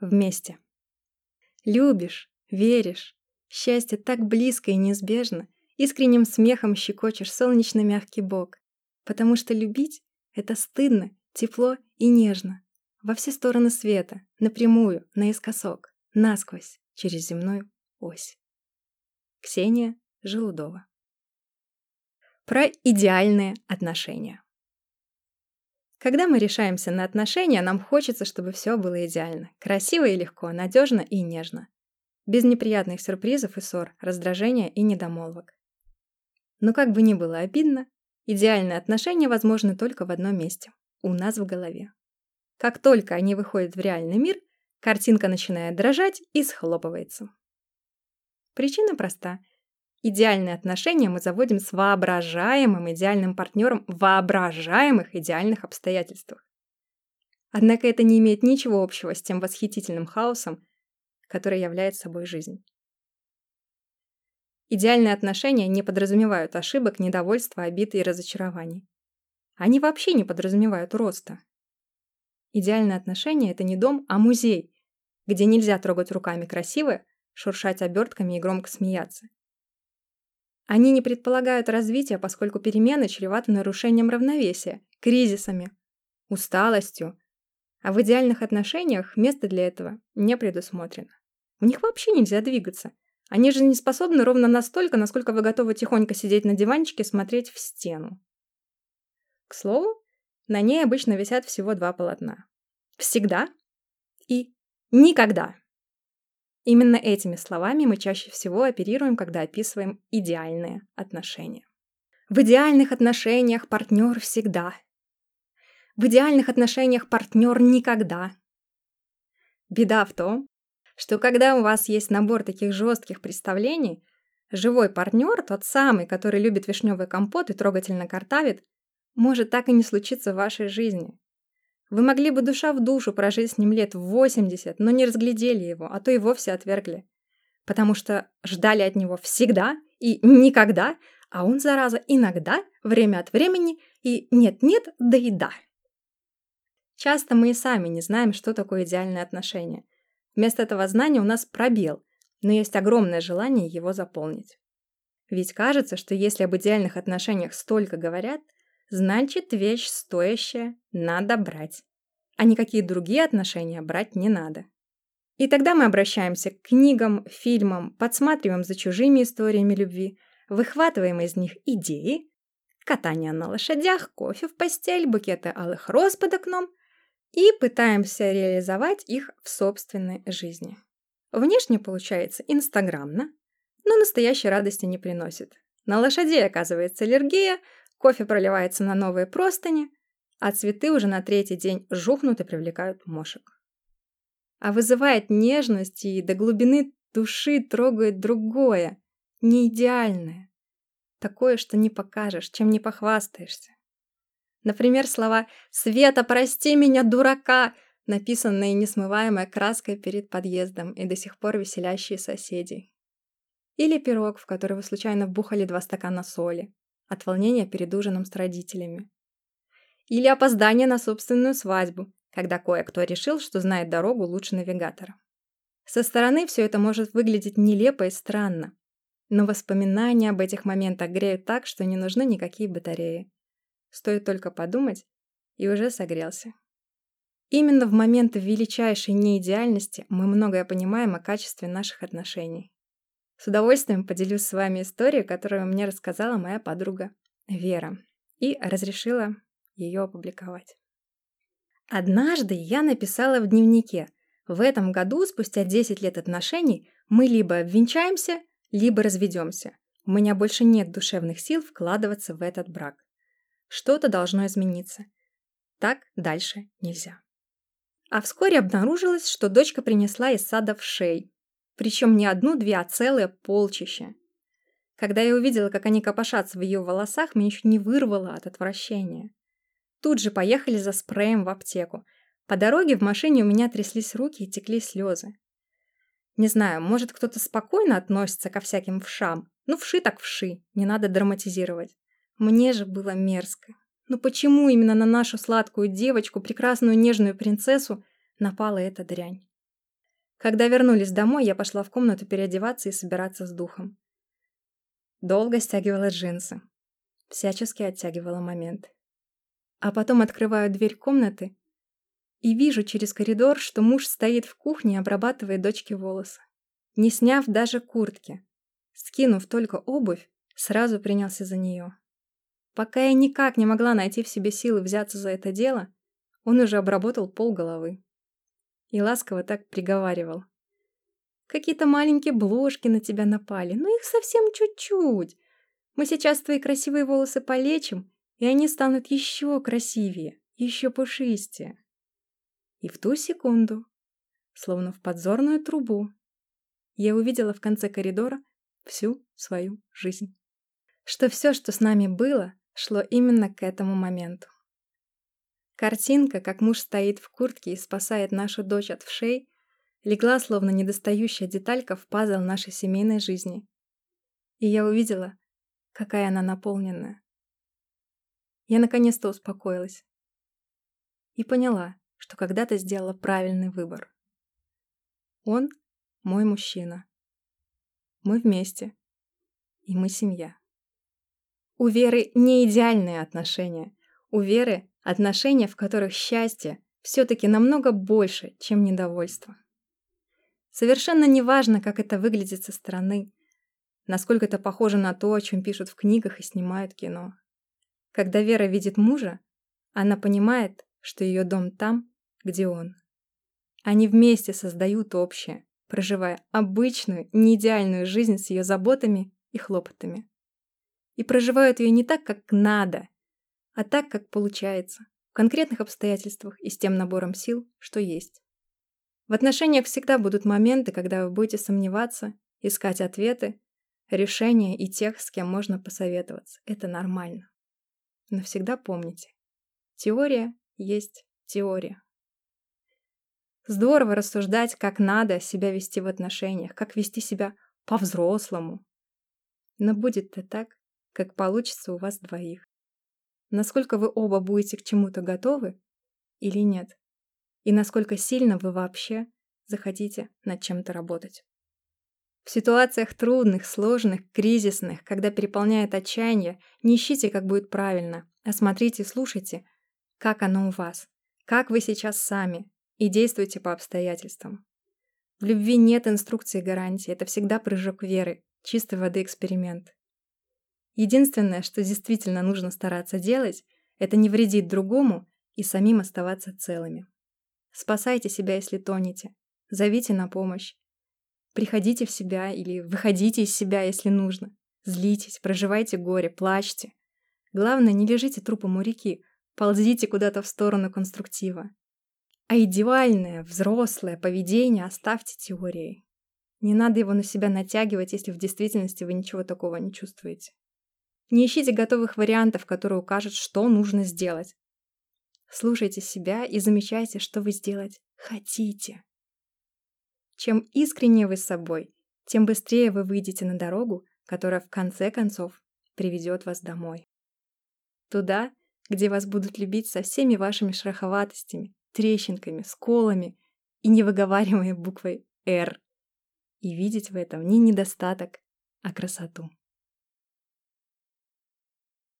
Вместе. Любишь, веришь. Счастье так близко и неизбежно. Искренним смехом щекочешь солнечный мягкий бок. Потому что любить — это стыдно, тепло и нежно. Во все стороны света, напрямую, наискосок, насквозь, через земную ось. Ксения Желудова Про идеальные отношения. Когда мы решаемся на отношения, нам хочется, чтобы все было идеально. Красиво и легко, надежно и нежно. Без неприятных сюрпризов и ссор, раздражения и недомолвок. Но как бы ни было обидно, идеальные отношения возможны только в одном месте – у нас в голове. Как только они выходят в реальный мир, картинка начинает дрожать и схлопывается. Причина проста. Идеальные отношения мы заводим с воображаемым идеальным партнером в воображаемых идеальных обстоятельствах. Однако это не имеет ничего общего с тем восхитительным хаосом, который является собой жизнь. Идеальные отношения не подразумевают ошибок, недовольства, обид и разочарований. Они вообще не подразумевают роста. Идеальные отношения – это не дом, а музей, где нельзя трогать руками красивое, шуршать обертками и громко смеяться. Они не предполагают развития, поскольку перемены чреваты нарушением равновесия, кризисами, усталостью, а в идеальных отношениях место для этого не предусмотрено. В них вообще нельзя двигаться. Они же не способны ровно настолько, насколько вы готовы тихонько сидеть на диванчике и смотреть в стену. К слову, на ней обычно висят всего два полотна. Всегда и никогда. Именно этими словами мы чаще всего оперируем, когда описываем идеальные отношения. В идеальных отношениях партнер всегда. В идеальных отношениях партнер никогда. Беда в том, что когда у вас есть набор таких жестких представлений, живой партнер, тот самый, который любит вишневый компот и трогательно картавит, может так и не случиться в вашей жизни. Вы могли бы душа в душу прожить с ним лет в 80, но не разглядели его, а то и вовсе отвергли. Потому что ждали от него всегда и никогда, а он, зараза, иногда, время от времени и нет-нет, да и да. Часто мы и сами не знаем, что такое идеальное отношение. Вместо этого знания у нас пробел, но есть огромное желание его заполнить. Ведь кажется, что если об идеальных отношениях столько говорят – Значит, вещь стоящая надо брать. А никакие другие отношения брать не надо. И тогда мы обращаемся к книгам, фильмам, подсматриваем за чужими историями любви, выхватываем из них идеи, катание на лошадях, кофе в постель, букеты алых роз под окном и пытаемся реализовать их в собственной жизни. Внешне получается инстаграмно, но настоящей радости не приносит. На лошадей оказывается аллергия, Кофе проливается на новые простыни, а цветы уже на третий день жухнут и привлекают мошек. А вызывает нежность и до глубины души трогает другое, не идеальное. Такое, что не покажешь, чем не похвастаешься. Например, слова «Света, прости меня, дурака!» написанные несмываемой краской перед подъездом и до сих пор веселящие соседей. Или пирог, в который вы случайно вбухали два стакана соли от волнения перед ужином с родителями. Или опоздание на собственную свадьбу, когда кое-кто решил, что знает дорогу лучше навигатора. Со стороны все это может выглядеть нелепо и странно, но воспоминания об этих моментах греют так, что не нужны никакие батареи. Стоит только подумать, и уже согрелся. Именно в моменты величайшей неидеальности мы многое понимаем о качестве наших отношений. С удовольствием поделюсь с вами историей, которую мне рассказала моя подруга Вера, и разрешила ее опубликовать. Однажды я написала в дневнике, в этом году, спустя 10 лет отношений, мы либо обвенчаемся, либо разведемся. У меня больше нет душевных сил вкладываться в этот брак. Что-то должно измениться. Так дальше нельзя. А вскоре обнаружилось, что дочка принесла из сада в шей, причем не одну-две, а целое полчище. Когда я увидела, как они копошатся в ее волосах, меня чуть не вырвало от отвращения. Тут же поехали за спреем в аптеку. По дороге в машине у меня тряслись руки и текли слезы. Не знаю, может кто-то спокойно относится ко всяким вшам. Ну, вши так вши, не надо драматизировать. Мне же было мерзко. Ну почему именно на нашу сладкую девочку, прекрасную нежную принцессу, напала эта дрянь? Когда вернулись домой, я пошла в комнату переодеваться и собираться с духом. Долго стягивала джинсы. Всячески оттягивала момент. А потом открываю дверь комнаты и вижу через коридор, что муж стоит в кухне и обрабатывает дочке волосы. Не сняв даже куртки. Скинув только обувь, сразу принялся за нее. Пока я никак не могла найти в себе силы взяться за это дело, он уже обработал пол головы. И ласково так приговаривал. Какие-то маленькие блошки на тебя напали, но их совсем чуть-чуть. Мы сейчас твои красивые волосы полечим, и они станут еще красивее, еще пушистее. И в ту секунду, словно в подзорную трубу, я увидела в конце коридора всю свою жизнь. Что все, что с нами было, шло именно к этому моменту. Картинка, как муж стоит в куртке и спасает нашу дочь от вшей, легла словно недостающая деталька в пазл нашей семейной жизни. И я увидела, какая она наполненная. Я наконец-то успокоилась. И поняла, что когда-то сделала правильный выбор. Он мой мужчина. Мы вместе. И мы семья. У Веры не идеальные отношения. У Веры отношения, в которых счастье все-таки намного больше, чем недовольство. Совершенно неважно, как это выглядит со стороны, насколько это похоже на то, о чем пишут в книгах и снимают кино. Когда Вера видит мужа, она понимает, что ее дом там, где он. Они вместе создают общее, проживая обычную, неидеальную жизнь с ее заботами и хлопотами. И проживают ее не так, как надо, а так, как получается, в конкретных обстоятельствах и с тем набором сил, что есть. В отношениях всегда будут моменты, когда вы будете сомневаться, искать ответы, решения и тех, с кем можно посоветоваться. Это нормально. Но всегда помните, теория есть теория. Здорово рассуждать, как надо себя вести в отношениях, как вести себя по-взрослому. Но будет это так, как получится у вас двоих насколько вы оба будете к чему-то готовы или нет, и насколько сильно вы вообще захотите над чем-то работать. В ситуациях трудных, сложных, кризисных, когда переполняет отчаяние, не ищите, как будет правильно, а смотрите и слушайте, как оно у вас, как вы сейчас сами, и действуйте по обстоятельствам. В любви нет инструкции и гарантии, это всегда прыжок веры, чистой воды эксперимент. Единственное, что действительно нужно стараться делать, это не вредить другому и самим оставаться целыми. Спасайте себя, если тонете. Зовите на помощь. Приходите в себя или выходите из себя, если нужно. Злитесь, проживайте горе, плачьте. Главное, не лежите трупом у реки, ползите куда-то в сторону конструктива. А идеальное, взрослое поведение оставьте теорией. Не надо его на себя натягивать, если в действительности вы ничего такого не чувствуете. Не ищите готовых вариантов, которые укажут, что нужно сделать. Слушайте себя и замечайте, что вы сделать хотите. Чем искреннее вы с собой, тем быстрее вы выйдете на дорогу, которая в конце концов приведет вас домой. Туда, где вас будут любить со всеми вашими шероховатостями, трещинками, сколами и невыговариваемой буквой «Р». И видеть в этом не недостаток, а красоту.